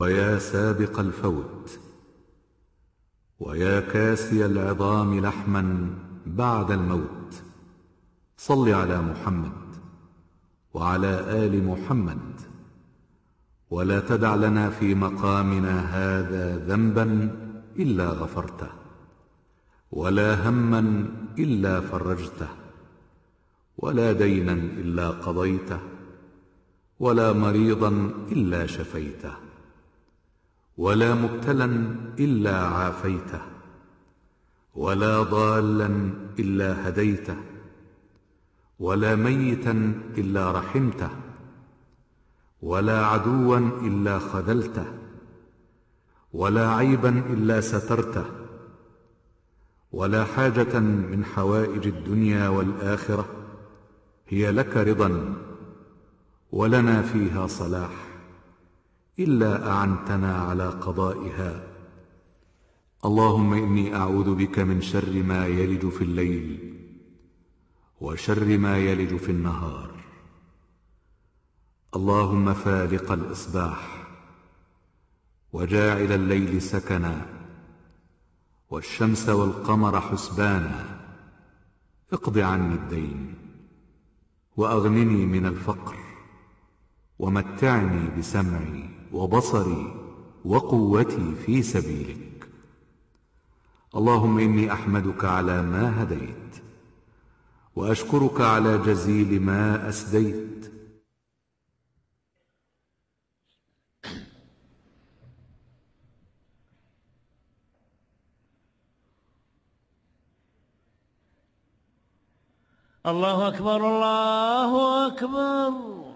ويا سابق الفوت ويا كاسي العظام لحما بعد الموت. صل على محمد وعلى آل محمد ولا تدع لنا في مقامنا هذا ذنبا إلا غفرته ولا هما إلا فرجته ولا دينا إلا قضيته ولا مريضا إلا شفيته. ولا مبتلا إلا عافيته ولا ضالا إلا هديته ولا ميتا إلا رحمته ولا عدوا إلا خذلته ولا عيبا إلا سترته ولا حاجة من حوائج الدنيا والآخرة هي لك رضا ولنا فيها صلاح. إلا أعنتنا على قضائها. اللهم إني أعوذ بك من شر ما يلج في الليل وشر ما يلج في النهار. اللهم فالق الإصباح وجاعل الليل سكنا والشمس والقمر حسبانا. اقض عني الدين وأغنني من الفقر ومتعني بسمعي. وبصري وقوتي في سبيلك. اللهم إني أحمدك على ما هديت وأشكرك على جزيل ما أسديت. الله أكبر الله أكبر.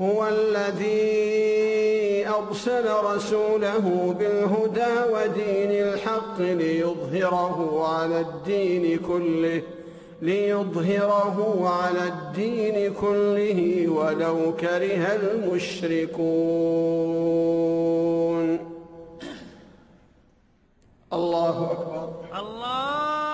هو الذي أرسل رسوله بالهدى ودين الحق ليظهره على الدين كله ليظهره على الدين كله ولو كره المشركون. الله أكبر. الله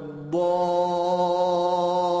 الضالين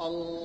Allah.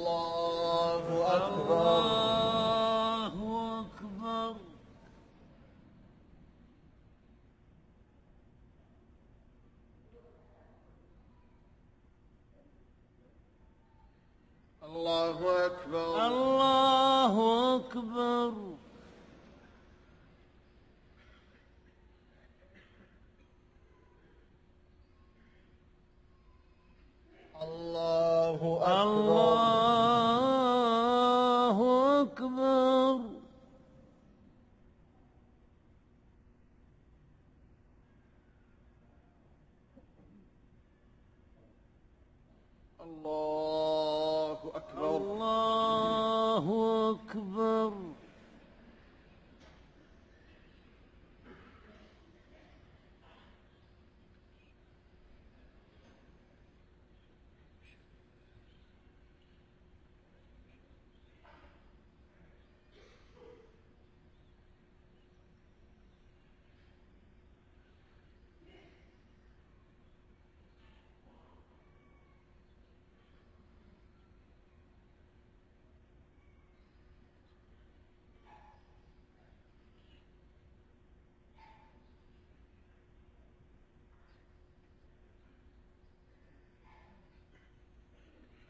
الله أكبر. الله أكبر.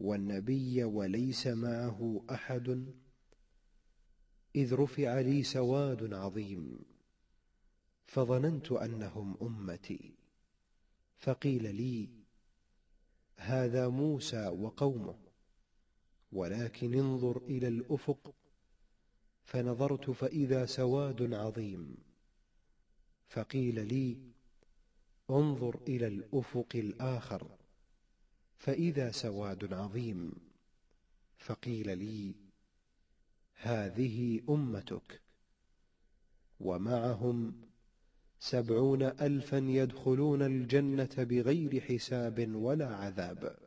والنبي وليس معه أحد إذ رفع لي سواد عظيم فظننت أنهم أمتي. فقيل لي هذا موسى وقومه ولكن انظر إلى الأفق. فنظرت فإذا سواد عظيم. فقيل لي انظر إلى الأفق الآخر. فإذا سواد عظيم فقيل لي هذه أمتك ومعهم سبعون ألفا يدخلون الجنة بغير حساب ولا عذاب.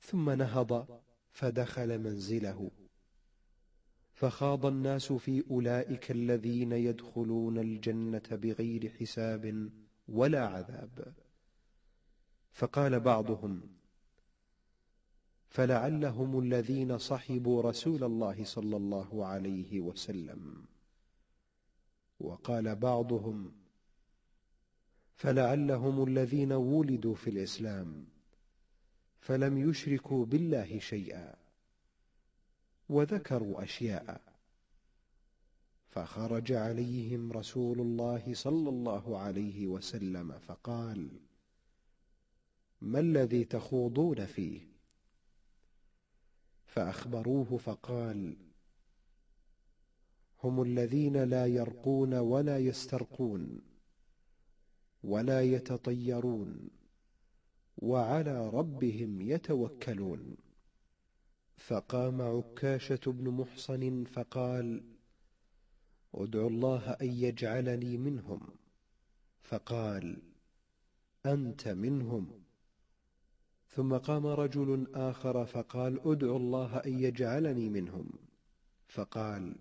ثم نهض فدخل منزله فخاض الناس في أولئك الذين يدخلون الجنة بغير حساب ولا عذاب. فقال بعضهم فلعلهم الذين صحبوا رسول الله صلى الله عليه وسلم. وقال بعضهم فلعلهم الذين ولدوا في الإسلام فلم يشركوا بالله شيئا وذكروا أشياء فخرج عليهم رسول الله صلى الله عليه وسلم فقال ما الذي تخوضون فيه؟ فأخبروه فقال هم الذين لا يرقون ولا يسترقون ولا يتطيرون وعلى ربهم يتوكلون. فقام عكاشة بن محصن فقال ادعو الله أن يجعلني منهم. فقال أنت منهم. ثم قام رجل آخر فقال ادعو الله أن يجعلني منهم. فقال